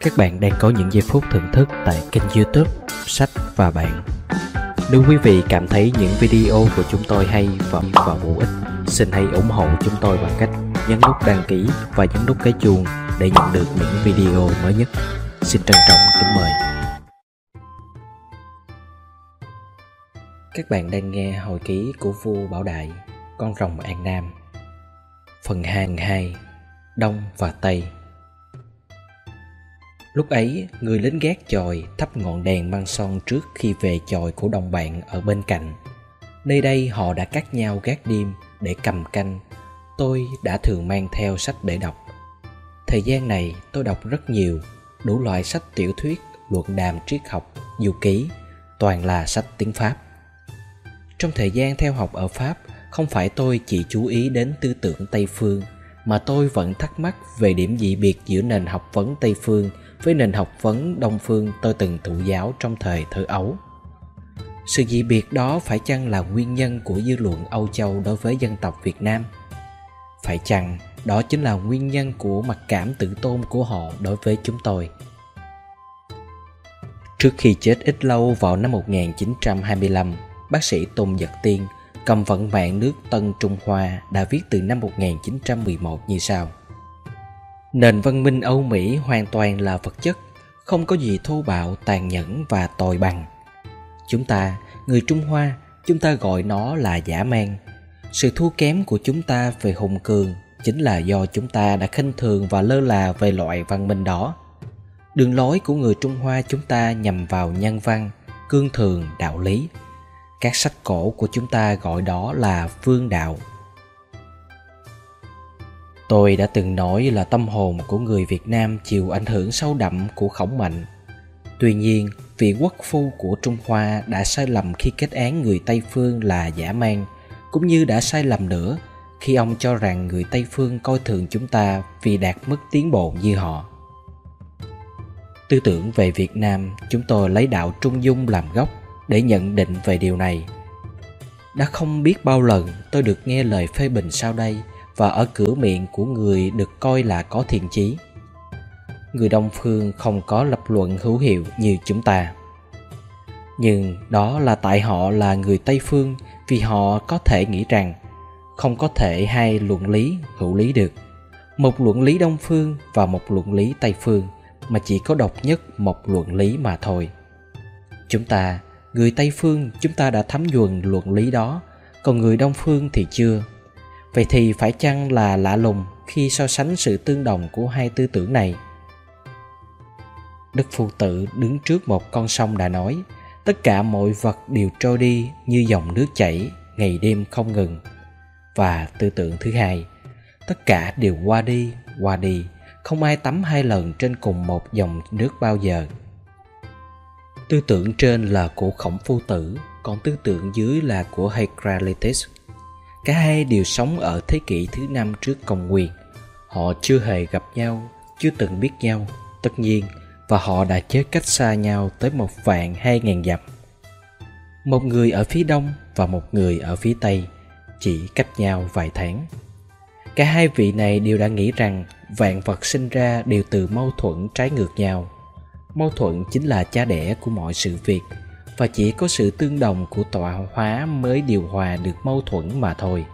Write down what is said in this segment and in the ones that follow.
Các bạn đang có những giây phút thưởng thức tại kênh youtube Sách và Bạn. Nếu quý vị cảm thấy những video của chúng tôi hay và, và bổ ích Xin hãy ủng hộ chúng tôi bằng cách nhấn nút đăng ký và nhấn nút cái chuông để nhận được những video mới nhất. Xin trân trọng kính mời. Các bạn đang nghe hồi ký của vua Bảo Đại Con rồng An Nam. Phần 2 Đông và Tây. Lúc ấy, người lính gác chòi thắp ngọn đèn băng son trước khi về chòi của đồng bạn ở bên cạnh. Nơi đây họ đã cắt nhau gác đêm để cầm canh. Tôi đã thường mang theo sách để đọc. Thời gian này tôi đọc rất nhiều, đủ loại sách tiểu thuyết, luận đàm triết học, du ký, toàn là sách tiếng Pháp. Trong thời gian theo học ở Pháp, không phải tôi chỉ chú ý đến tư tưởng Tây phương, mà tôi vẫn thắc mắc về điểm dị biệt giữa nền học vấn Tây phương với nền học vấn Đông phương tôi từng thụ giáo trong thời thơ ấu. Sự dị biệt đó phải chăng là nguyên nhân của dư luận Âu Châu đối với dân tộc Việt Nam? Phải chăng đó chính là nguyên nhân của mặc cảm tự tôn của họ đối với chúng tôi? Trước khi chết ít lâu vào năm 1925, bác sĩ Tôn Giật Tiên cầm vận mạng nước Tân Trung Hoa đã viết từ năm 1911 như sau. Nền văn minh Âu Mỹ hoàn toàn là vật chất, không có gì thô bạo, tàn nhẫn và tồi bằng. Chúng ta, người Trung Hoa, chúng ta gọi nó là giả man. Sự thua kém của chúng ta về hùng cường chính là do chúng ta đã khinh thường và lơ là về loại văn minh đó. Đường lối của người Trung Hoa chúng ta nhằm vào nhân văn, cương thường, đạo lý. Các sách cổ của chúng ta gọi đó là vương đạo Tôi đã từng nói là tâm hồn của người Việt Nam chịu ảnh hưởng sâu đậm của khổng mạnh. Tuy nhiên, vị quốc phu của Trung Hoa đã sai lầm khi kết án người Tây Phương là giả man, cũng như đã sai lầm nữa khi ông cho rằng người Tây Phương coi thường chúng ta vì đạt mức tiến bộ như họ. Tư tưởng về Việt Nam, chúng tôi lấy đạo Trung Dung làm gốc để nhận định về điều này. Đã không biết bao lần tôi được nghe lời phê bình sau đây – và ở cửa miệng của người được coi là có thiện chí. Người đông phương không có lập luận hữu hiệu như chúng ta. Nhưng đó là tại họ là người tây phương vì họ có thể nghĩ rằng không có thể hai luận lý hữu lý được. Một luận lý đông phương và một luận lý tây phương mà chỉ có độc nhất một luận lý mà thôi. Chúng ta người tây phương chúng ta đã thấm nhuần luận lý đó, còn người đông phương thì chưa. Vậy thì phải chăng là lạ lùng khi so sánh sự tương đồng của hai tư tưởng này? Đức phu tử đứng trước một con sông đã nói, tất cả mọi vật đều trôi đi như dòng nước chảy, ngày đêm không ngừng. Và tư tưởng thứ hai, tất cả đều qua đi qua đi, không ai tắm hai lần trên cùng một dòng nước bao giờ tư tưởng trên là của khổng phu tử còn tư tưởng dưới là của Heraclitus Cả hai đều sống ở thế kỷ thứ năm trước công nguyên. Họ chưa hề gặp nhau, chưa từng biết nhau, tất nhiên, và họ đã chết cách xa nhau tới một vạn hai ngàn dặm. Một người ở phía đông và một người ở phía tây, chỉ cách nhau vài tháng. Cả hai vị này đều đã nghĩ rằng vạn vật sinh ra đều từ mâu thuẫn trái ngược nhau. Mâu thuẫn chính là cha đẻ của mọi sự việc, và chỉ có sự tương đồng của tọa hóa mới điều hòa được mâu thuẫn mà thôi.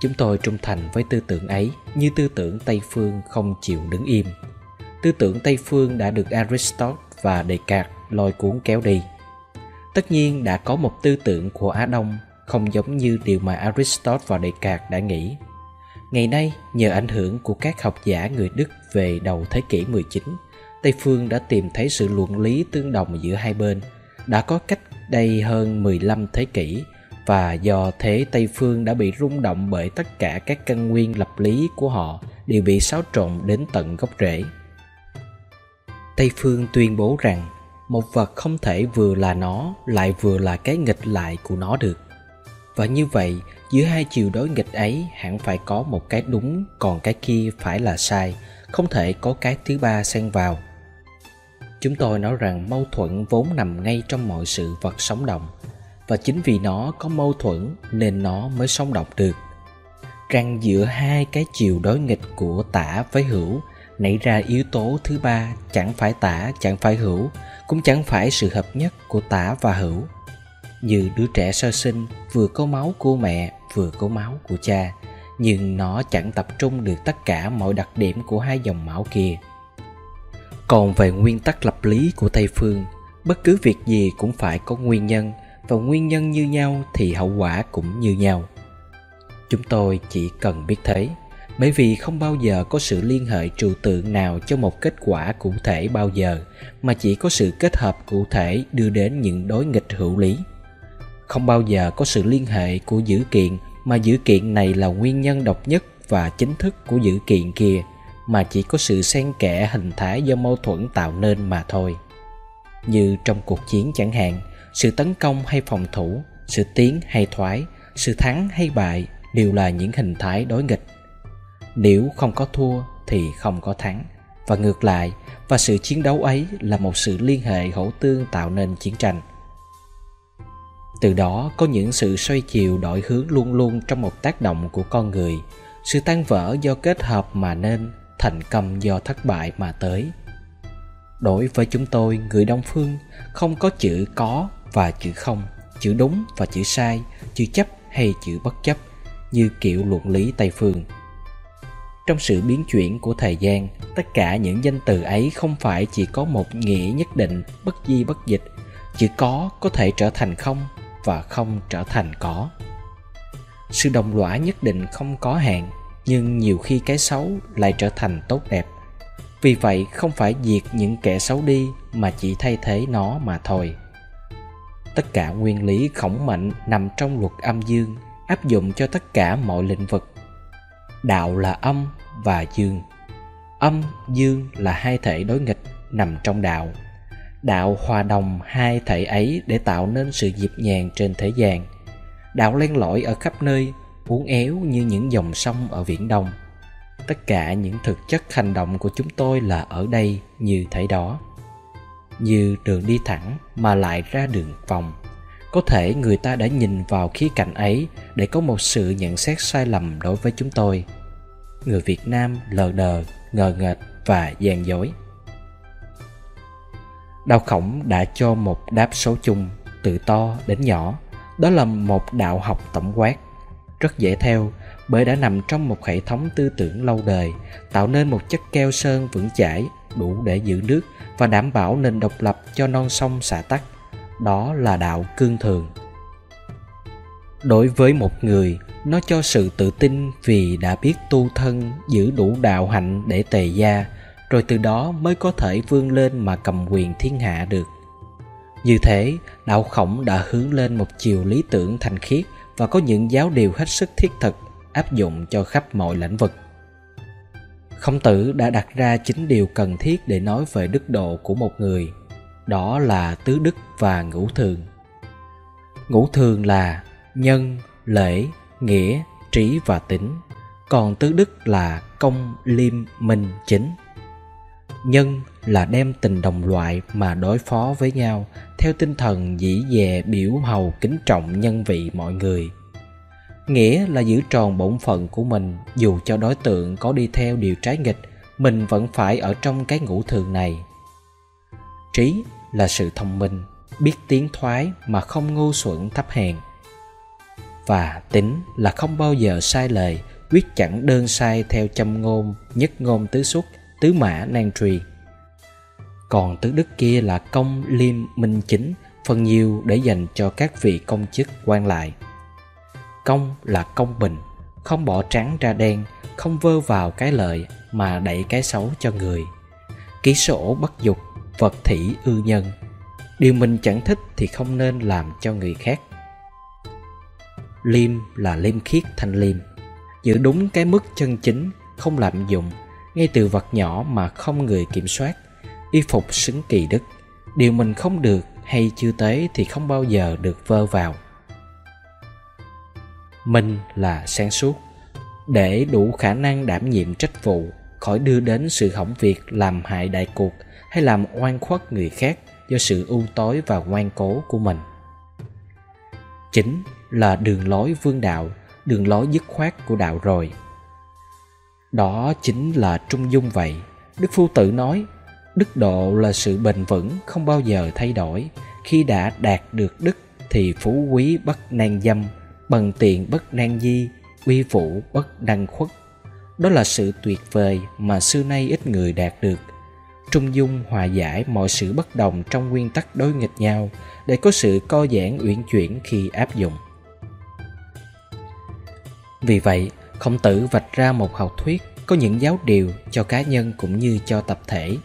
Chúng tôi trung thành với tư tưởng ấy, như tư tưởng tây phương không chịu đứng im. Tư tưởng tây phương đã được aristotle và descartes lôi cuốn kéo đi. Tất nhiên đã có một tư tưởng của á đông, không giống như điều mà aristotle và descartes đã nghĩ. Ngày nay, nhờ ảnh hưởng của các học giả người đức về đầu thế kỷ 19 Tây phương đã tìm thấy sự luận lý tương đồng giữa hai bên đã có cách đây hơn 15 thế kỷ và do thế Tây Phương đã bị rung động bởi tất cả các căn nguyên lập lý của họ đều bị xáo trộn đến tận gốc rễ. Tây Phương tuyên bố rằng một vật không thể vừa là nó lại vừa là cái nghịch lại của nó được. Và như vậy, giữa hai chiều đối nghịch ấy hẳn phải có một cái đúng còn cái kia phải là sai, không thể có cái thứ ba xen vào – chúng tôi nói rằng mâu thuẫn vốn nằm ngay trong mọi sự vật sống động. Và chính vì nó có mâu thuẫn nên nó mới sống động được. Rằng giữa hai cái chiều đối nghịch của tả với hữu, nảy ra yếu tố thứ ba, chẳng phải tả, chẳng phải hữu, cũng chẳng phải sự hợp nhất của tả và hữu. Như đứa trẻ sơ sinh vừa có máu của mẹ, vừa có máu của cha, nhưng nó chẳng tập trung được tất cả mọi đặc điểm của hai dòng máu kia còn về nguyên tắc lập lý của tây phương, bất cứ việc gì cũng phải có nguyên nhân, và nguyên nhân như nhau thì hậu quả cũng như nhau. Chúng tôi chỉ cần biết thế, bởi vì không bao giờ có sự liên hệ trừu tượng nào cho một kết quả cụ thể bao giờ, mà chỉ có sự kết hợp cụ thể đưa đến những đối nghịch hữu lý. Không bao giờ có sự liên hệ của dữ kiện, mà dữ kiện này là nguyên nhân độc nhất và chính thức của dữ kiện kia mà chỉ có sự xen kẽ hình thái do mâu thuẫn tạo nên mà thôi. Như trong cuộc chiến chẳng hạn, sự tấn công hay phòng thủ, sự tiến hay thoái, sự thắng hay bại đều là những hình thái đối nghịch. Nếu không có thua thì không có thắng. Và ngược lại, và sự chiến đấu ấy là một sự liên hệ hỗ tương tạo nên chiến tranh. Từ đó có những sự xoay chiều đổi hướng luôn luôn trong một tác động của con người. Sự tan vỡ do kết hợp mà nên thành công do thất bại mà tới. Đối với chúng tôi, người đông phương không có chữ có và chữ không, chữ đúng và chữ sai, chữ chấp hay chữ bất chấp, như kiểu luận lý tây phương. Trong sự biến chuyển của thời gian, tất cả những danh từ ấy không phải chỉ có một nghĩa nhất định, bất di bất dịch. Chữ có có thể trở thành không và không trở thành có. Sự đồng lõa nhất định không có hạn nhưng nhiều khi cái xấu lại trở thành tốt đẹp. Vì vậy, không phải diệt những kẻ xấu đi mà chỉ thay thế nó mà thôi. Tất cả nguyên lý khổng mạnh nằm trong luật âm dương, áp dụng cho tất cả mọi lĩnh vực. Đạo là âm và dương. Âm, dương là hai thể đối nghịch nằm trong đạo. Đạo hòa đồng hai thể ấy để tạo nên sự dịp nhàng trên thế gian. Đạo len lỏi ở khắp nơi uốn éo như những dòng sông ở viễn đông. Tất cả những thực chất hành động của chúng tôi là ở đây như thế đó. Như đường đi thẳng mà lại ra đường vòng, có thể người ta đã nhìn vào khía cạnh ấy để có một sự nhận xét sai lầm đối với chúng tôi. Người việt nam lờ đờ, ngờ nghệch và gian dối. Đau khổng đã cho một đáp số chung từ to đến nhỏ. Đó là một đạo học tổng quát rất dễ theo, bởi đã nằm trong một hệ thống tư tưởng lâu đời, tạo nên một chất keo sơn vững chãi, đủ để giữ nước và đảm bảo nền độc lập cho non sông xả tắc. Đó là đạo cương thường. Đối với một người, nó cho sự tự tin vì đã biết tu thân, giữ đủ đạo hạnh để tề gia, rồi từ đó mới có thể vươn lên mà cầm quyền thiên hạ được. Như thế, đạo khổng đã hướng lên một chiều lý tưởng thành khiết và có những giáo điều hết sức thiết thực áp dụng cho khắp mọi lĩnh vực. Khổng tử đã đặt ra chính điều cần thiết để nói về đức độ của một người, đó là tứ đức và ngũ thường. Ngũ thường là nhân, lễ, nghĩa, trí và tính, còn tứ đức là công, liêm, minh, chính. Nhân là đem tình đồng loại mà đối phó với nhau theo tinh thần dĩ dè biểu hầu kính trọng nhân vị mọi người. Nghĩa là giữ tròn bổn phận của mình, dù cho đối tượng có đi theo điều trái nghịch, mình vẫn phải ở trong cái ngũ thường này. Trí là sự thông minh, biết tiến thoái mà không ngu xuẩn thấp hèn. Và tính là không bao giờ sai lời, quyết chẳng đơn sai theo châm ngôn, nhất ngôn tứ xuất, tứ mã nan truyền còn tứ đức kia là công liêm minh chính, phần nhiều để dành cho các vị công chức quan lại. Công là công bình, không bỏ trắng ra đen, không vơ vào cái lợi mà đẩy cái xấu cho người. Ký sổ bất dục, vật thỉ ư nhân. Điều mình chẳng thích thì không nên làm cho người khác. Liêm là liêm khiết thanh liêm. Giữ đúng cái mức chân chính, không lạm dụng. Ngay từ vật nhỏ mà không người kiểm soát y phục xứng kỳ đức. Điều mình không được hay chưa tới thì không bao giờ được vơ vào. Minh là sáng suốt. Để đủ khả năng đảm nhiệm trách vụ, khỏi đưa đến sự hỏng việc làm hại đại cuộc hay làm oan khuất người khác do sự ưu tối và ngoan cố của mình. Chính là đường lối vương đạo, đường lối dứt khoát của đạo rồi. Đó chính là trung dung vậy. Đức phu tử nói đức độ là sự bền vững không bao giờ thay đổi. Khi đã đạt được đức thì phú quý bất nan dâm bần tiện bất nan di, uy vũ bất đăng khuất. Đó là sự tuyệt vời mà xưa nay ít người đạt được. Trung dung hòa giải mọi sự bất đồng trong nguyên tắc đối nghịch nhau để có sự co giãn uyển chuyển khi áp dụng. Vì vậy, khổng tử vạch ra một học thuyết có những giáo điều cho cá nhân cũng như cho tập thể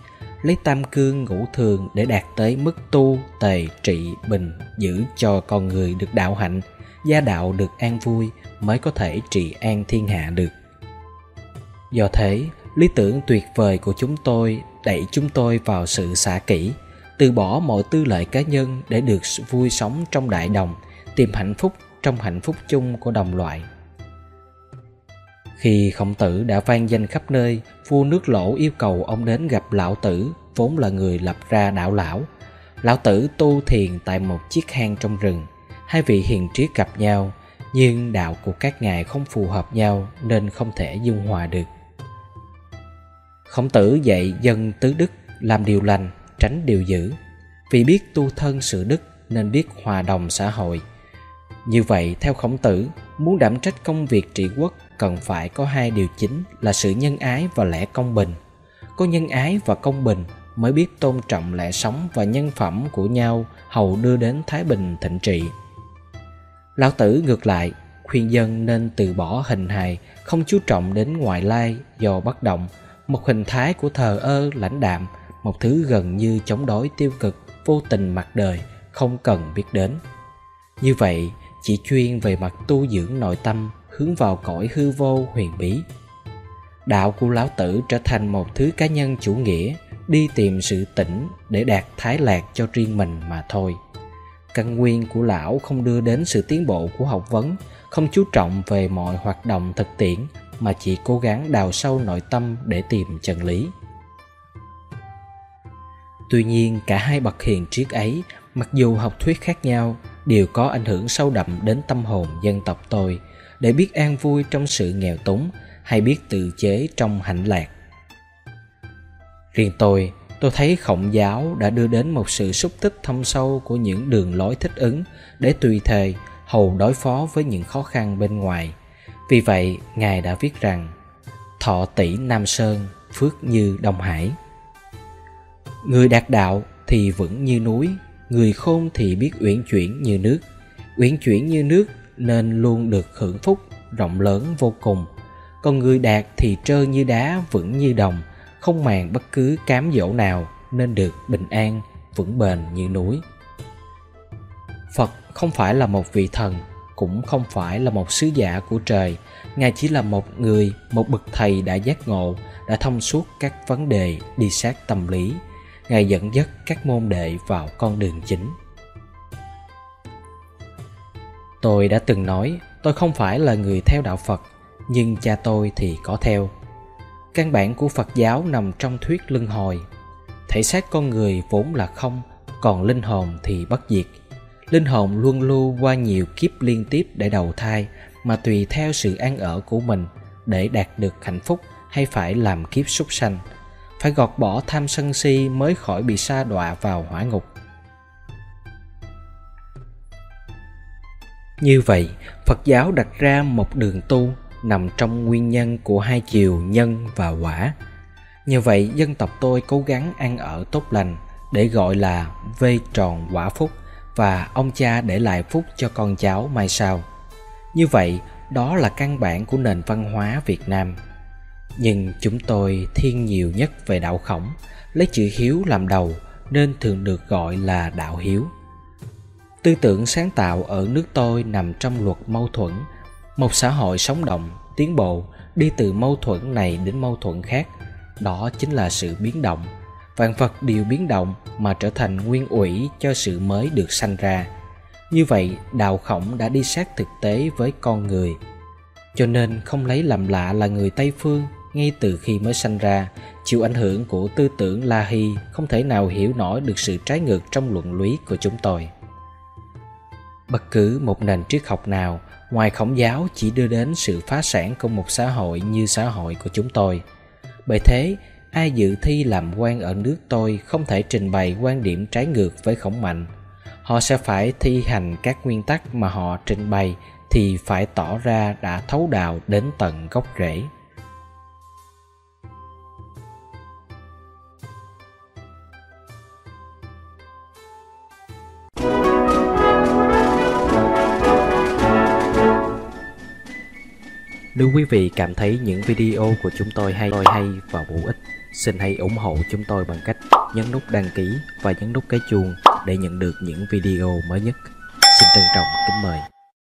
lấy tam cương ngũ thường để đạt tới mức tu, tề, trị, bình, giữ cho con người được đạo hạnh, gia đạo được an vui mới có thể trị an thiên hạ được. Do thế, lý tưởng tuyệt vời của chúng tôi đẩy chúng tôi vào sự xả kỹ, từ bỏ mọi tư lợi cá nhân để được vui sống trong đại đồng, tìm hạnh phúc trong hạnh phúc chung của đồng loại khi khổng tử đã vang danh khắp nơi, vua nước lỗ yêu cầu ông đến gặp lão tử, vốn là người lập ra đạo lão. Lão tử tu thiền tại một chiếc hang trong rừng. Hai vị hiền triết gặp nhau, nhưng đạo của các ngài không phù hợp nhau nên không thể dung hòa được. Khổng tử dạy dân tứ đức làm điều lành, tránh điều dữ. Vì biết tu thân sự đức nên biết hòa đồng xã hội. Như vậy, theo khổng tử muốn đảm trách công việc trị quốc, cần phải có hai điều chính là sự nhân ái và lẽ công bình. Có nhân ái và công bình mới biết tôn trọng lẽ sống và nhân phẩm của nhau hầu đưa đến thái bình thịnh trị. Lão tử ngược lại, khuyên dân nên từ bỏ hình hài, không chú trọng đến ngoại lai do bất động. Một hình thái của thờ ơ, lãnh đạm, một thứ gần như chống đối tiêu cực, vô tình mặt đời, không cần biết đến. Như vậy chỉ chuyên về mặt tu dưỡng nội tâm hướng vào cõi hư vô huyền bí. Đạo của lão tử trở thành một thứ cá nhân chủ nghĩa, đi tìm sự tỉnh để đạt thái lạc cho riêng mình mà thôi. Căn nguyên của lão không đưa đến sự tiến bộ của học vấn, không chú trọng về mọi hoạt động thực tiễn, mà chỉ cố gắng đào sâu nội tâm để tìm chân lý. Tuy nhiên, cả hai bậc hiền triết ấy, mặc dù học thuyết khác nhau đều có ảnh hưởng sâu đậm đến tâm hồn dân tộc tôi. Để biết an vui trong sự nghèo túng, hay biết tự chế trong hạnh lạc. Riêng tôi tôi thấy khổng giáo đã đưa đến một sự xúc tích thâm sâu của những đường lối thích ứng để tùy thời hầu đối phó với những khó khăn bên ngoài. Vì vậy, ngài đã viết rằng, thọ tỷ nam sơn, phước như đông hải. Người đạt đạo thì vững như núi người khôn thì biết uyển chuyển như nước. Uyển chuyển như nước nên luôn được hưởng phúc, rộng lớn vô cùng. Còn người đạt thì trơ như đá, vững như đồng, không màng bất cứ cám dỗ nào nên được bình an, vững bền như núi. Phật không phải là một vị thần, cũng không phải là một sứ giả của trời. Ngài chỉ là một người, một bậc thầy đã giác ngộ, đã thông suốt các vấn đề, đi sát tâm lý ngài dẫn dắt các môn đệ vào con đường chính. Tôi đã từng nói, tôi không phải là người theo đạo phật, nhưng cha tôi thì có theo. Căn bản của phật giáo nằm trong thuyết luân hồi. Thể xác con người vốn là không, còn linh hồn thì bất diệt. Linh hồn luôn lưu qua nhiều kiếp liên tiếp để đầu thai, mà tùy theo sự an ở của mình để đạt được hạnh phúc hay phải làm kiếp súc sanh phải gọt bỏ tham sân si mới khỏi bị sa đọa vào hỏa ngục. Như vậy, phật giáo đặt ra một đường tu nằm trong nguyên nhân của hai chiều nhân và quả như vậy, dân tộc tôi cố gắng ăn ở tốt lành để gọi là vây tròn quả phúc và ông cha để lại phúc cho con cháu mai sau. Như vậy, đó là căn bản của nền văn hóa việt nam nhưng chúng tôi thiên nhiều nhất về đạo khổng, lấy chữ hiếu làm đầu, nên thường được gọi là đạo hiếu. Tư tưởng sáng tạo ở nước tôi nằm trong luật mâu thuẫn. Một xã hội sống động, tiến bộ, đi từ mâu thuẫn này đến mâu thuẫn khác, đó chính là sự biến động. Vạn vật đều biến động mà trở thành nguyên ủy cho sự mới được sanh ra. Như vậy, đạo khổng đã đi sát thực tế với con người. Cho nên không lấy làm lạ là người tây phương ngay từ khi mới sanh ra, chịu ảnh hưởng của tư tưởng la hi không thể nào hiểu nổi được sự trái ngược trong luận lý của chúng tôi. Bất cứ một nền triết học nào, ngoài khổng giáo chỉ đưa đến sự phá sản của một xã hội như xã hội của chúng tôi. Bởi thế, ai dự thi làm quan ở nước tôi không thể trình bày quan điểm trái ngược với khổng mạnh. Họ sẽ phải thi hành các nguyên tắc mà họ trình bày thì phải tỏ ra đã thấu đạo đến tận gốc rễ. Nếu quý vị cảm thấy những video của chúng tôi hay hay và bổ ích, xin hãy ủng hộ chúng tôi bằng cách nhấn nút đăng ký và nhấn nút cái chuông để nhận được những video mới nhất. Xin trân trọng kính mời.